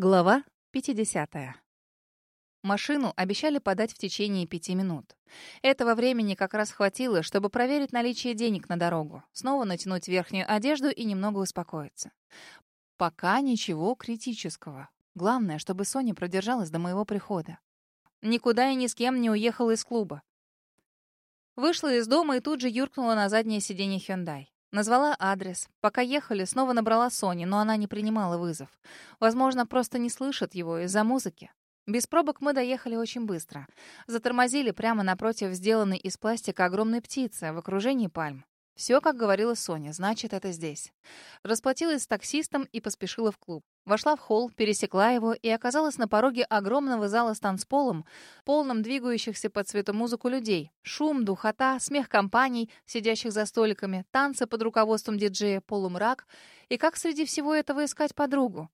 Глава 50. Машину обещали подать в течение пяти минут. Этого времени как раз хватило, чтобы проверить наличие денег на дорогу, снова натянуть верхнюю одежду и немного успокоиться. Пока ничего критического. Главное, чтобы Соня продержалась до моего прихода. Никуда и ни с кем не уехала из клуба. Вышла из дома и тут же юркнула на заднее сиденье Hyundai. Назвала адрес. Пока ехали, снова набрала Сони, но она не принимала вызов. Возможно, просто не слышит его из-за музыки. Без пробок мы доехали очень быстро. Затормозили прямо напротив сделанной из пластика огромной птицы в окружении пальм. Все, как говорила Соня, значит, это здесь. Расплатилась с таксистом и поспешила в клуб. Вошла в холл, пересекла его и оказалась на пороге огромного зала с танцполом, полным двигающихся под музыку людей. Шум, духота, смех компаний, сидящих за столиками, танцы под руководством диджея, полумрак. И как среди всего этого искать подругу?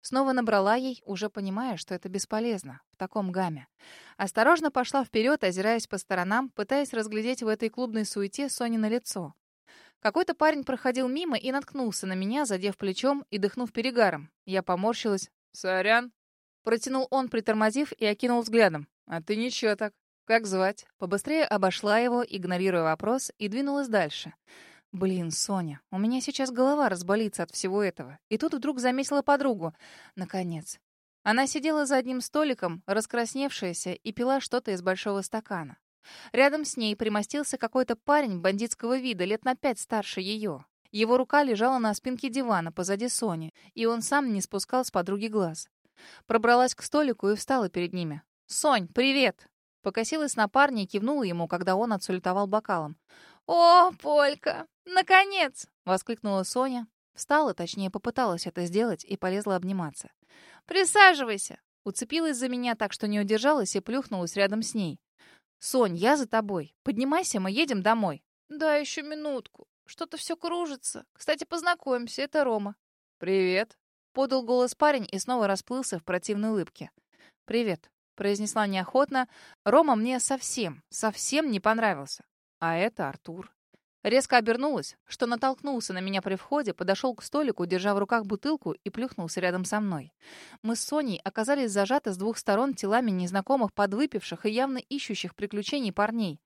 Снова набрала ей, уже понимая, что это бесполезно, в таком гамме. Осторожно пошла вперед, озираясь по сторонам, пытаясь разглядеть в этой клубной суете Сони на лицо. Какой-то парень проходил мимо и наткнулся на меня, задев плечом и дыхнув перегаром. Я поморщилась. «Сорян». Протянул он, притормозив, и окинул взглядом. «А ты ничего так. Как звать?» Побыстрее обошла его, игнорируя вопрос, и двинулась дальше. Блин, Соня, у меня сейчас голова разболится от всего этого. И тут вдруг заметила подругу. Наконец. Она сидела за одним столиком, раскрасневшаяся, и пила что-то из большого стакана. Рядом с ней примостился какой-то парень бандитского вида, лет на пять старше ее. Его рука лежала на спинке дивана позади Сони, и он сам не спускал с подруги глаз. Пробралась к столику и встала перед ними. «Сонь, привет!» Покосилась на парня и кивнула ему, когда он отсулетовал бокалом. «О, Полька! Наконец!» — воскликнула Соня. Встала, точнее, попыталась это сделать и полезла обниматься. «Присаживайся!» Уцепилась за меня так, что не удержалась и плюхнулась рядом с ней. «Сонь, я за тобой. Поднимайся, мы едем домой». «Да, еще минутку. Что-то все кружится. Кстати, познакомимся, это Рома». «Привет», — подал голос парень и снова расплылся в противной улыбке. «Привет», — произнесла неохотно. «Рома мне совсем, совсем не понравился. А это Артур». Резко обернулась, что натолкнулся на меня при входе, подошел к столику, держа в руках бутылку и плюхнулся рядом со мной. Мы с Соней оказались зажаты с двух сторон телами незнакомых подвыпивших и явно ищущих приключений парней.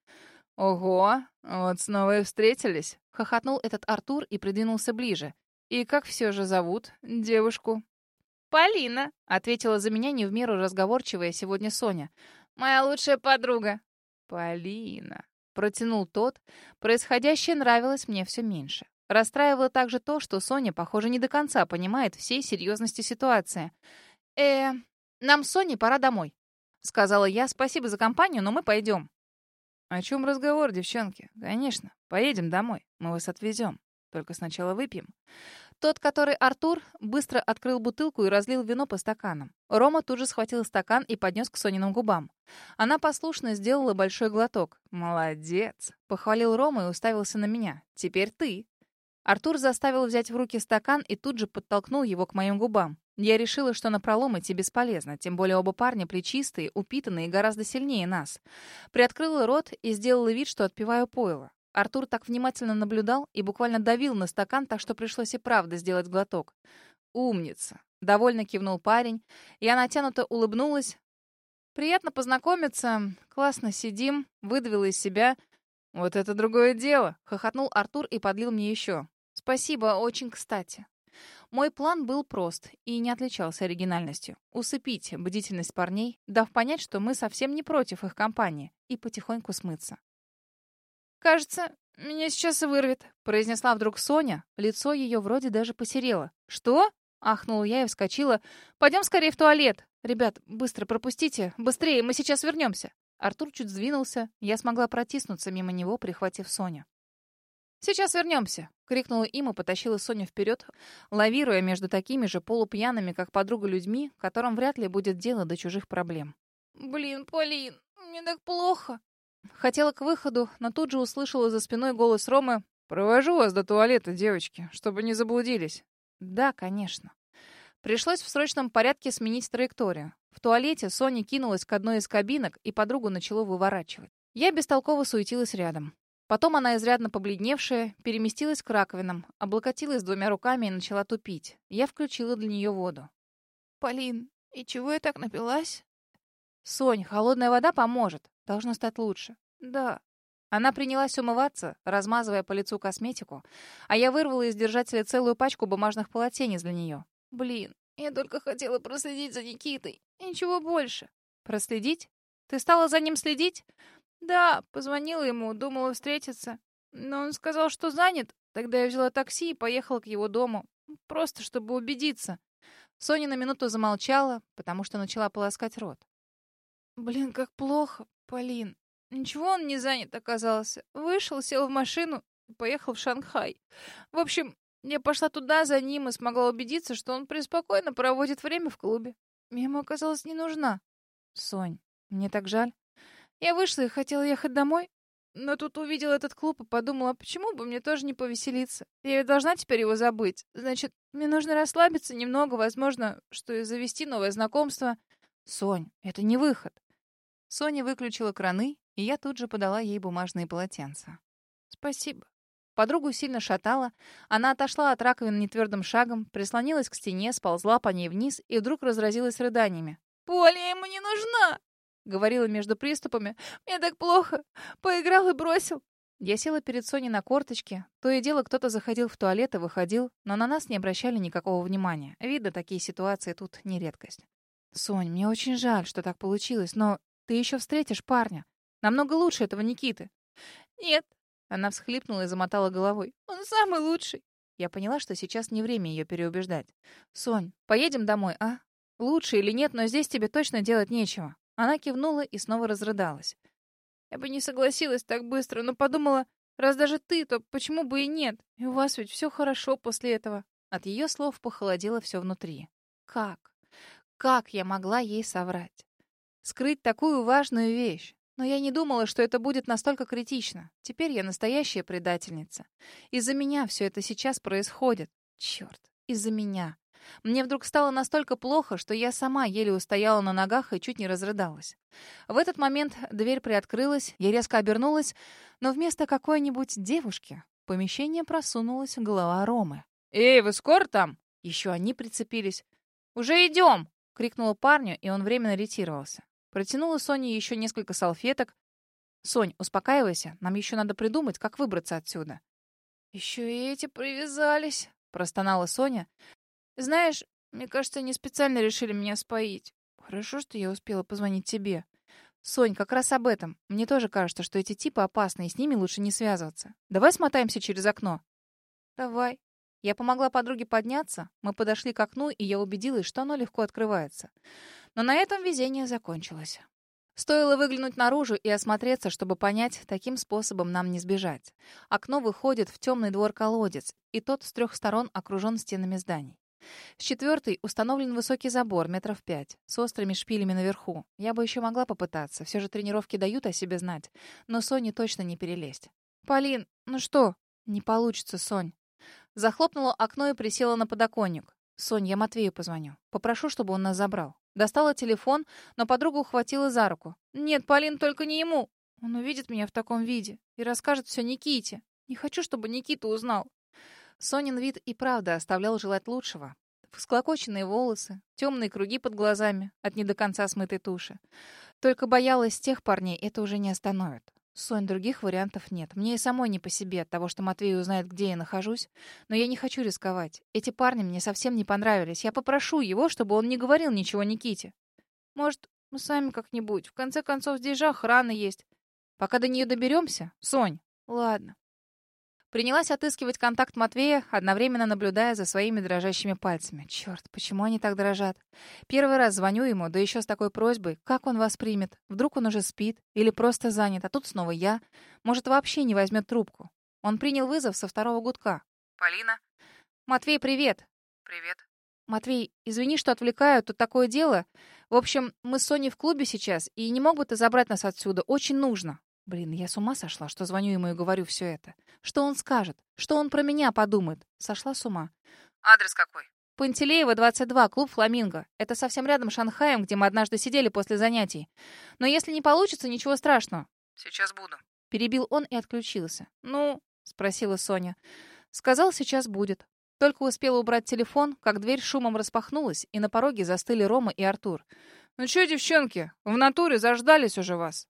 «Ого, вот снова и встретились!» — хохотнул этот Артур и придвинулся ближе. «И как все же зовут девушку?» «Полина», — ответила за меня не в меру разговорчивая сегодня Соня. «Моя лучшая подруга». «Полина», Протянул тот. Происходящее нравилось мне все меньше. Расстраивало также то, что Соня, похоже, не до конца понимает всей серьезности ситуации. «Э, нам с Соней пора домой», — сказала я. «Спасибо за компанию, но мы пойдем». «О чем разговор, девчонки? Конечно, поедем домой. Мы вас отвезем. Только сначала выпьем». Тот, который Артур, быстро открыл бутылку и разлил вино по стаканам. Рома тут же схватил стакан и поднес к Сониным губам. Она послушно сделала большой глоток. «Молодец!» — похвалил Рома и уставился на меня. «Теперь ты!» Артур заставил взять в руки стакан и тут же подтолкнул его к моим губам. Я решила, что напролом идти бесполезно, тем более оба парня плечистые, упитанные и гораздо сильнее нас. Приоткрыла рот и сделала вид, что отпиваю пойло. Артур так внимательно наблюдал и буквально давил на стакан, так что пришлось и правда сделать глоток. «Умница!» — довольно кивнул парень. Я натянуто улыбнулась. «Приятно познакомиться. Классно сидим», — выдавила из себя. «Вот это другое дело!» — хохотнул Артур и подлил мне еще. «Спасибо, очень кстати». Мой план был прост и не отличался оригинальностью. Усыпить бдительность парней, дав понять, что мы совсем не против их компании, и потихоньку смыться. «Кажется, меня сейчас вырвет», — произнесла вдруг Соня. Лицо ее вроде даже посерело. «Что?» — ахнула я и вскочила. «Пойдем скорее в туалет. Ребят, быстро пропустите. Быстрее, мы сейчас вернемся». Артур чуть сдвинулся. Я смогла протиснуться мимо него, прихватив Соню. «Сейчас вернемся!» — крикнула им и потащила Соню вперед, лавируя между такими же полупьяными, как подруга, людьми, которым вряд ли будет дело до чужих проблем. «Блин, Полин, мне так плохо!» Хотела к выходу, но тут же услышала за спиной голос Ромы. «Провожу вас до туалета, девочки, чтобы не заблудились». «Да, конечно». Пришлось в срочном порядке сменить траекторию. В туалете Соня кинулась к одной из кабинок, и подругу начало выворачивать. Я бестолково суетилась рядом. Потом она, изрядно побледневшая, переместилась к раковинам, облокотилась двумя руками и начала тупить. Я включила для нее воду. Полин, и чего я так напилась? Сонь, холодная вода поможет. Должно стать лучше. Да. Она принялась умываться, размазывая по лицу косметику, а я вырвала из держателя целую пачку бумажных полотенец для нее. Блин, я только хотела проследить за Никитой. Ничего больше. Проследить? Ты стала за ним следить? Да, позвонила ему, думала встретиться. Но он сказал, что занят. Тогда я взяла такси и поехала к его дому. Просто чтобы убедиться. Соня на минуту замолчала, потому что начала полоскать рот. Блин, как плохо, Полин. Ничего он не занят оказался. Вышел, сел в машину и поехал в Шанхай. В общем, я пошла туда за ним и смогла убедиться, что он преспокойно проводит время в клубе. Я ему оказалась не нужна. Сонь, мне так жаль. Я вышла и хотела ехать домой, но тут увидела этот клуб и подумала, почему бы мне тоже не повеселиться? Я ведь должна теперь его забыть. Значит, мне нужно расслабиться немного, возможно, что и завести новое знакомство. Сонь, это не выход. Соня выключила краны, и я тут же подала ей бумажные полотенца. Спасибо. Подругу сильно шатала. Она отошла от раковины нетвердым шагом, прислонилась к стене, сползла по ней вниз и вдруг разразилась рыданиями. «Поля ему не нужна!» — говорила между приступами. «Мне так плохо. Поиграл и бросил». Я села перед Соней на корточке. То и дело кто-то заходил в туалет и выходил, но на нас не обращали никакого внимания. Видно, такие ситуации тут не редкость. «Сонь, мне очень жаль, что так получилось, но ты еще встретишь парня. Намного лучше этого Никиты». «Нет». Она всхлипнула и замотала головой. «Он самый лучший». Я поняла, что сейчас не время ее переубеждать. «Сонь, поедем домой, а? Лучше или нет, но здесь тебе точно делать нечего». Она кивнула и снова разрыдалась. «Я бы не согласилась так быстро, но подумала, раз даже ты, то почему бы и нет? И у вас ведь все хорошо после этого». От ее слов похолодело все внутри. Как? Как я могла ей соврать? Скрыть такую важную вещь. Но я не думала, что это будет настолько критично. Теперь я настоящая предательница. Из-за меня все это сейчас происходит. Черт, из-за меня. Мне вдруг стало настолько плохо, что я сама еле устояла на ногах и чуть не разрыдалась. В этот момент дверь приоткрылась, я резко обернулась, но вместо какой-нибудь девушки в помещение просунулась голова Ромы. «Эй, вы скоро там?» Еще они прицепились. «Уже идем!» — крикнула парню, и он временно ретировался. Протянула Соне еще несколько салфеток. «Сонь, успокаивайся. Нам еще надо придумать, как выбраться отсюда». «Еще и эти привязались», — простонала Соня. «Знаешь, мне кажется, они специально решили меня споить. Хорошо, что я успела позвонить тебе». «Сонь, как раз об этом. Мне тоже кажется, что эти типы опасны, и с ними лучше не связываться. Давай смотаемся через окно». «Давай». Я помогла подруге подняться, мы подошли к окну, и я убедилась, что оно легко открывается. Но на этом везение закончилось. Стоило выглянуть наружу и осмотреться, чтобы понять, таким способом нам не сбежать. Окно выходит в темный двор-колодец, и тот с трех сторон окружен стенами зданий. С четвертой установлен высокий забор, метров пять, с острыми шпилями наверху. Я бы еще могла попытаться, все же тренировки дают о себе знать, но Соне точно не перелезть. «Полин, ну что?» «Не получится, Сонь». Захлопнула окно и присела на подоконник. «Сонь, я Матвею позвоню. Попрошу, чтобы он нас забрал». Достала телефон, но подруга ухватила за руку. «Нет, Полин, только не ему. Он увидит меня в таком виде и расскажет все Никите. Не хочу, чтобы Никита узнал». Сонин вид и правда оставлял желать лучшего. Всклокоченные волосы, темные круги под глазами от не до конца смытой туши. Только боялась тех парней, это уже не остановит. Сонь, других вариантов нет. Мне и самой не по себе от того, что Матвей узнает, где я нахожусь. Но я не хочу рисковать. Эти парни мне совсем не понравились. Я попрошу его, чтобы он не говорил ничего Никите. Может, мы сами как-нибудь. В конце концов, здесь же охрана есть. Пока до нее доберемся, Сонь. Ладно. Принялась отыскивать контакт Матвея, одновременно наблюдая за своими дрожащими пальцами. Черт, почему они так дрожат? Первый раз звоню ему, да еще с такой просьбой. Как он вас примет? Вдруг он уже спит? Или просто занят, а тут снова я? Может, вообще не возьмет трубку? Он принял вызов со второго гудка. «Полина?» «Матвей, привет!» «Привет!» «Матвей, извини, что отвлекаю, тут такое дело. В общем, мы с Соней в клубе сейчас, и не мог бы ты забрать нас отсюда? Очень нужно!» Блин, я с ума сошла, что звоню ему и говорю все это. Что он скажет? Что он про меня подумает? Сошла с ума. Адрес какой? Пантелеева, 22, клуб «Фламинго». Это совсем рядом с Шанхаем, где мы однажды сидели после занятий. Но если не получится, ничего страшного. Сейчас буду. Перебил он и отключился. «Ну?» — спросила Соня. Сказал, сейчас будет. Только успела убрать телефон, как дверь шумом распахнулась, и на пороге застыли Рома и Артур. «Ну что, девчонки, в натуре заждались уже вас.